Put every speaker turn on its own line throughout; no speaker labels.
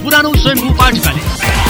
buraram o sangue o Vasco.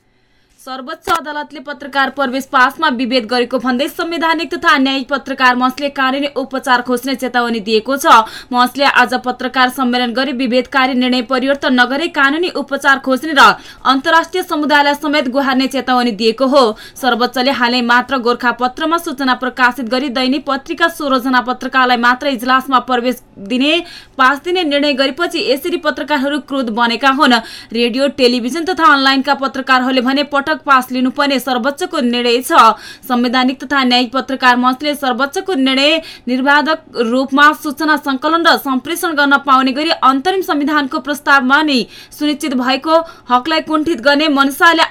सर्वोच्च अदालतले पत्रकार प्रवेश पासमा विभेद गरेको भन्दै संवैधानिक तथा न्यायिक पत्रकार मञ्चले कानुनी उपचार खोज्ने चेतावनी दिएको छ। मञ्चले आज पत्रकार सम्मेलन गरी विभेदकारी निर्णय परिवर्तन नगरी कानुनी उपचार खोज्ने र अन्तर्राष्ट्रिय समुदायलाई समेत गुहार्ने चेतावनी दिएको हो। सर्वोच्चले हालै मात्र गोर्खा पत्रमा सूचना प्रकाशित गरी दैनिक पत्रिका सोह्रजना पत्रकारलाई मात्र इजलासमा प्रवेश दिने पास दिने निर्णय गरेपछि यसरी पत्रकारहरू क्रोध बनेका हुन्। रेडियो टेलिभिजन तथा अनलाइनका पत्रकारहरूले भने पटक पटक पास लिनुपर्ने सर्वोच्चको निर्णय छ। संवैधानिक तथा न्यायिक पत्रकार मञ्चले सर्वोच्चको निर्णय निर्वाधक रूपमा सूचना संकलन र सम्प्रेषण गर्न पाउने गरी अन्तरिम संविधानको प्रस्तावमा नै सुनिश्चित भएको हकलाई कुण्ठित गर्ने मनसाले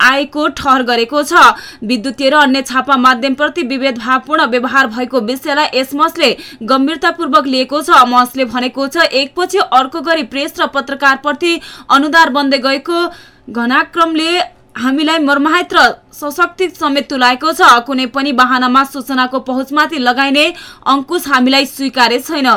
आएको ठहर गरेको छ। विद्युतीय र अन्य छापा माध्यमप्रति विभेद भावपूर्ण व्यवहार भएको विषयलाई यस मञ्चले गम्भीरतापूर्वक लिएको छ। मञ्चले भनेको छ एकपछि अर्को गरी प्रेस र पत्रकारप्रति अनुदार बन्दै गएको घनाक्रमले हामीलाई मर्माहित र सशक्ति समेत तुलाएको छ। कुनै पनि वाहनामा सूचनाको पहुँचमाथि लगाइने अङ्कुश हामीलाई स्वीकार्य छैन।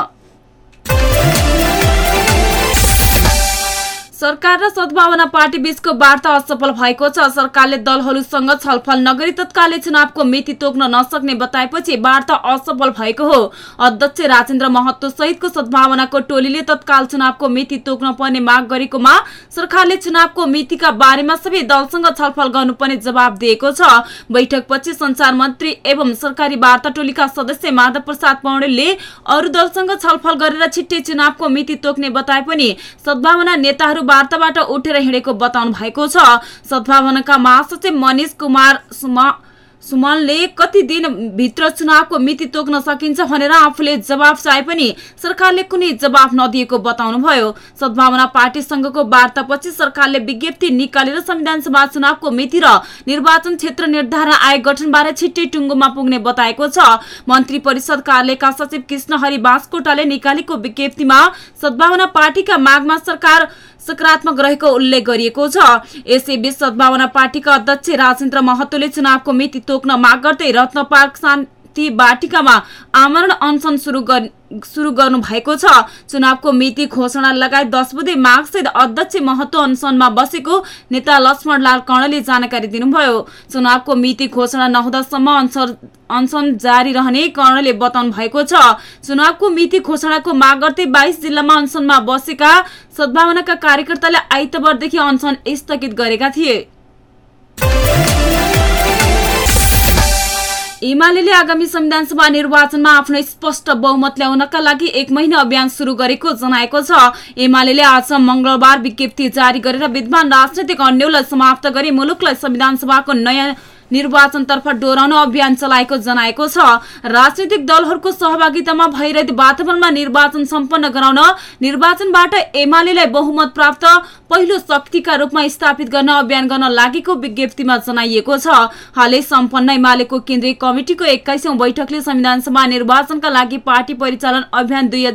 सरकार र सद्भावना पार्टी बीचको वार्ता असफल भएको छ। सरकारले दलहरूसँग छलफल नगरी तत्कालै चुनावको मिति तोक्न नसक्ने बताएपछि वार्ता असफल भएको हो। अध्यक्ष राजेन्द्र महतो सहितको सद्भावनाको टोलीले तत्काल चुनावको मिति तोक्न पर्ने माग गरेकोमा सरकारले चुनावको मितिका बारेमा सबै दलसँग छलफल गर्नुपर्ने जवाब दिएको छ। बैठकपछि संचार मन्त्री एवं सरकारी वार्ता टोलीका सदस्य माधव प्रसाद पौडेलले अरू दलसँग छलफल गरेर छिट्टै चुनावको मिति तोक्ने बताए पनि सद्भावना नेताहरू वार्ताबाट उठेर हिँडेको बताउनु भएको छ। सद्भावनाका महासचिव मनिष कुमार सुमनले कति दिनभित्र चुनावको मिति तोक्न सकिन्छ भनेर आफूले जवाब चाहे पनि सरकारले कुनै जवाब नदिएको बताउनुभयो। सद्भावना पार्टीसँगको वार्तापछि सरकारले विज्ञप्ति निकालेर संविधान सभा चुनावको मिति र निर्वाचन क्षेत्र निर्धारण आयोग गठनबारे छिट्टै टुङ्गोमा पुग्ने बताएको छ। मन्त्री परिषद कार्यालयका सचिव कृष्ण हरि बाँसकोटाले निकालेको विज्ञप्तिमा सद्भावना पार्टीका मागमा सरकार सकारात्मक रहेको उल्लेख गरिएको छ। यसैबीच सद्भावना पार्टीका अध्यक्ष राजेन्द्र महतोले चुनावको मिति तोक्न माग गर्दै रत्न पार्क शान्ति बाटिकामा आमरण अनसन शुरू गर्नु भएको छ। चुनावको मिति घोषणा लगायत दस बुधे मागसहित अध्यक्ष महत्व अनसनमा बसेको नेता लक्ष्मण लाल कर्णले जानकारी दिनुभयो। चुनावको मिति घोषणा नहुँदासम्म अनसन जारी रहने कर्णले बताउनु भएको छ। चुनावको मिति घोषणाको माग गर्दै बाइस जिल्लामा अनसनमा बसेका सद्भावनाका कार्यकर्ताले आइतबारदेखि अनसन स्थगित गरेका थिए। एमाले आगामी संविधानसभा निर्वाचनमा आफ्नो स्पष्ट बहुमत ल्याउनका लागि एक महिना अभियान शुरू गरेको जनाएको छ। एमाले आज मंगलबार विज्ञप्ति जारी गरेर विद्वान राजनैतिक अन्यलाई समाप्त गरी मुलुकलाई संविधान सभाको नयाँ निर्वाचनतर्फ डोराउन अभियान चलाएको जनाएको छ। राजनैतिक दलहरूको सहभागितामा भइरहने वातावरणमा निर्वाचन सम्पन्न गराउन निर्वाचनबाट एमालेलाई बहुमत प्राप्त पहिलो शक्तिका रूपमा स्थापित गर्न अभियान गर्न लागेको विज्ञप्तिमा जनाइएको छ। हालै सम्पन्न एमालेको केन्द्रीय कमिटिको एक्काइसौं बैठकले संविधान सभा निर्वाचनका लागि पार्टी परिचालन अभियान दुई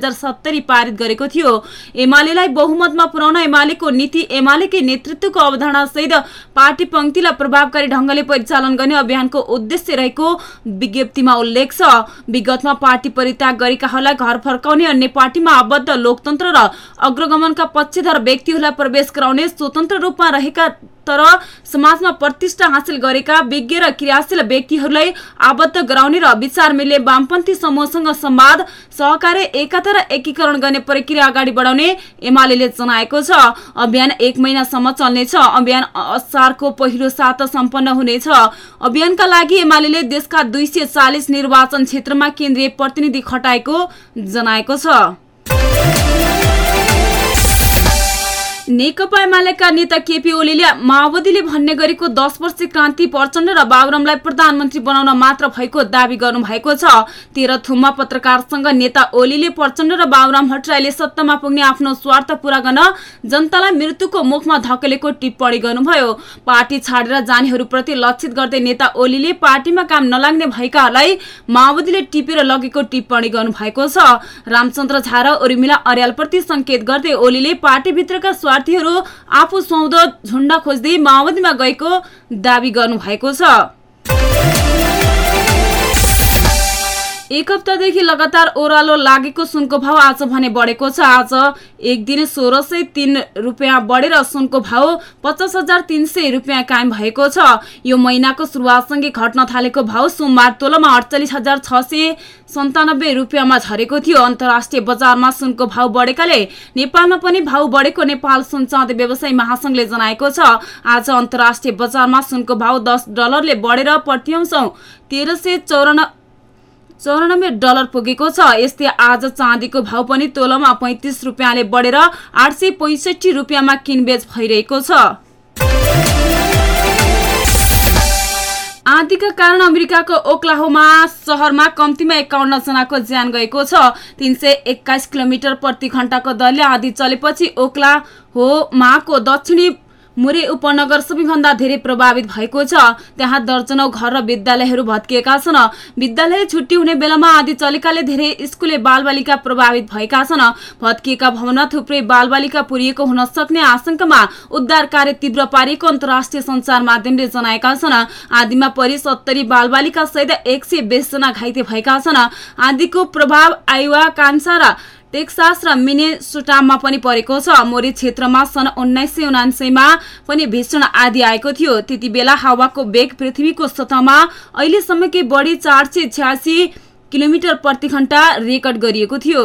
पारित गरेको थियो। एमालेलाई बहुमतमा पुर्याउन एमालेको नीति एमालेकै नेतृत्वको अवधारणा सहित पार्टी पंक्तिलाई प्रभावकारी ढंगले परिचालन सञ्चालन गर्ने अभियानको उद्देश्य रहेको विज्ञप्तिमा उल्लेख छ। विगतमा पार्टी परित्याग गरेकाहरूलाई घर फर्काउने अन्य पार्टीमा आबद्ध लोकतन्त्र र अग्रगमनका पक्षधर व्यक्तिहरूलाई प्रवेश गराउने स्वतन्त्र रूपमा रहेका तर समाजमा प्रतिष्ठा हासिल गरेका विज्ञ र क्रियाशील व्यक्तिहरूलाई आबद्ध गराउने र विचार मिल्ने वामपन्थी समूहसँग संवाद सहकार्य एकता र एकीकरण गर्ने प्रक्रिया अगाडि बढाउने एमाले जनाएको छ। अभियान एक महिनासम्म चल्नेछ। अभियान असारको पहिलो साता सम्पन्न हुनेछ। अभियानका लागि एमाले देशका दुई निर्वाचन क्षेत्रमा केन्द्रीय प्रतिनिधि खटाएको जनाएको छ। नेकपा एमालेका नेता केपी ओलीले माओवादीले भन्ने गरेको दस वर्ष क्रान्ति प्रचण्ड र बाबुरामलाई प्रधानमन्त्री बनाउन मात्र भएको दावी गर्नु भएको छ तेह्रथुममा पत्रकारसँग नेता ओलीले प्रचण्ड र बाबुराम भट्टराईले सत्तामा पुग्ने आफ्नो स्वार्थ पूरा गर्न जनतालाई मृत्युको मुखमा धकेलेको टिप्पणी गर्नुभयो। पार्टी छाडेर जानेहरूप्रति लक्षित गर्दै नेता ओलीले पार्टीमा काम नलाग्ने भएकाहरूलाई माओवादीले टिपेर लगेको टिप्पणी गर्नुभएको छ। रामचन्द्र झा र उर्मिला अर्यालप्रति संकेत गर्दै ओलीले पार्टीभित्रका प्रार्थीहरू आफू सुहाउँदो झुण्ड खोज्दै माओवादीमा गएको दावी गर्नुभएको छ। एक हप्तादेखि लगातार ओह्रालो लागेको सुनको भाव आज भने बढेको छ। आज एक दिन सोह्र सय तीन रुपियाँ बढेर सुनको भाव पचास हजार तीन सय रुपियाँ कायम भएको छ। यो महिनाको सुरुवातसँगै घट्न थालेको भाव सोमबार तोलोमा अडचालिस हजार छ सय सन्तानब्बे रुपियाँमा झरेको थियो। अन्तर्राष्ट्रिय बजारमा सुनको भाव बढेकाले नेपालमा पनि भाव बढेको नेपाल सुन चाँदी व्यवसायी महासंघले जनाएको छ। आज अन्तर्राष्ट्रिय बजारमा सुनको भाव दस डलरले बढेर प्रतिअंश तेह्र सय चौरान चौरानब्बे डलर पुगेको छ। यस्तै आज चाँदीको भाव पनि तोलोमा पैंतिस रुपियाँले बढेर आठ सय पैसठी रुपियाँमा किनबेच भइरहेको छ। आँधीका कारण अमेरिकाको ओक्लाहोमा सहरमा कम्तीमा एकाउन्न जनाको ज्यान गएको छ। तीन सय एक्काइस किलोमिटर प्रति घण्टाको दरले आँधी चलेपछि ओक्ला हो माको दक्षिणी मुरे उपनगर सबैभन्दा धेरै प्रभावित भएको छ। त्यहाँ दर्जनौ घर र विद्यालयहरू भत्किएका छन्। विद्यालय छुट्टी हुने बेलामा आदि चलेकाले धेरै स्कुले बालबालिका प्रभावित भएका छन्। भत्किएका भवनमा थुप्रै बालबालिका पुरिएको हुन सक्ने आशंकामा उद्धार कार्य तीव्र पारिएको अन्तर्राष्ट्रिय संचार माध्यमले जनाएका छन्। आदिमा परि सत्तरी बालबालिका सहित एक सय जना घाइते भएका छन्। आदिको प्रभाव आइवा कान्सा र टेक्सास र मिनेसोटामा पनि परेको छ। मोरी क्षेत्रमा सन् उन्नाइस सय पनि भीषण आदि आएको थियो। त्यति बेला हावाको बेग पृथ्वीको सतहमा अहिलेसम्मकै बढी चार सय छ्यासी किलोमिटर प्रति घण्टा रेकर्ड गरिएको थियो।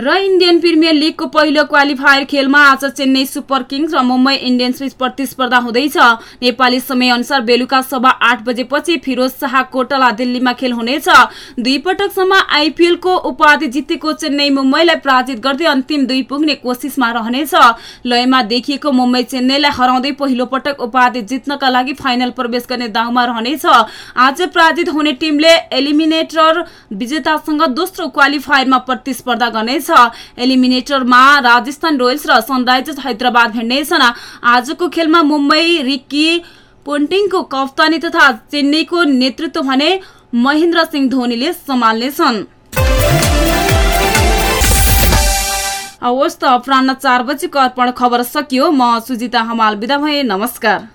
र इन्डियन प्रिमियर लिगको पहिलो क्वालिफायर खेलमा आज चेन्नई सुपर किङ्स र मुम्बई इन्डियन्स बीच प्रतिस्पर्धा हुँदैछ। नेपाली समय अनुसार बेलुका सभा आठ बजेपछि फिरोज शाह कोटला दिल्लीमा खेल हुनेछ। दुई पटकसम्म आइपिएलको उपाधि जितेको चेन्नई मुम्बईलाई पराजित गर्दै अन्तिम दुई पुग्ने कोसिसमा रहनेछ। लयमा देखिएको मुम्बई चेन्नईलाई हराउँदै पहिलो पटक उपाधि जित्नका लागि फाइनल प्रवेश गर्ने दाउमा रहनेछ। आज पराजित हुने टिमले एलिमिनेटर विजेतासँग दोस्रो क्वालिफायरमा प्रतिस्पर्धा गर्नेछ। हुनेछ एलिमिनेटरमा राजस्थान रोयल्स र सनराइजर्स हैदराबाद भिड्नेछन्। आजको खेलमा मुम्बई रिक्की पोन्टिङको कप्तानी तथा चेन्नईको नेतृत्व भने महेन्द्र सिंह धोनीले सम्हाल्नेछन्। हवस् त अपरान्न चार बजीको अर्पण खबर सकियो। म सुजिता हमाल बिदा भए नमस्कार।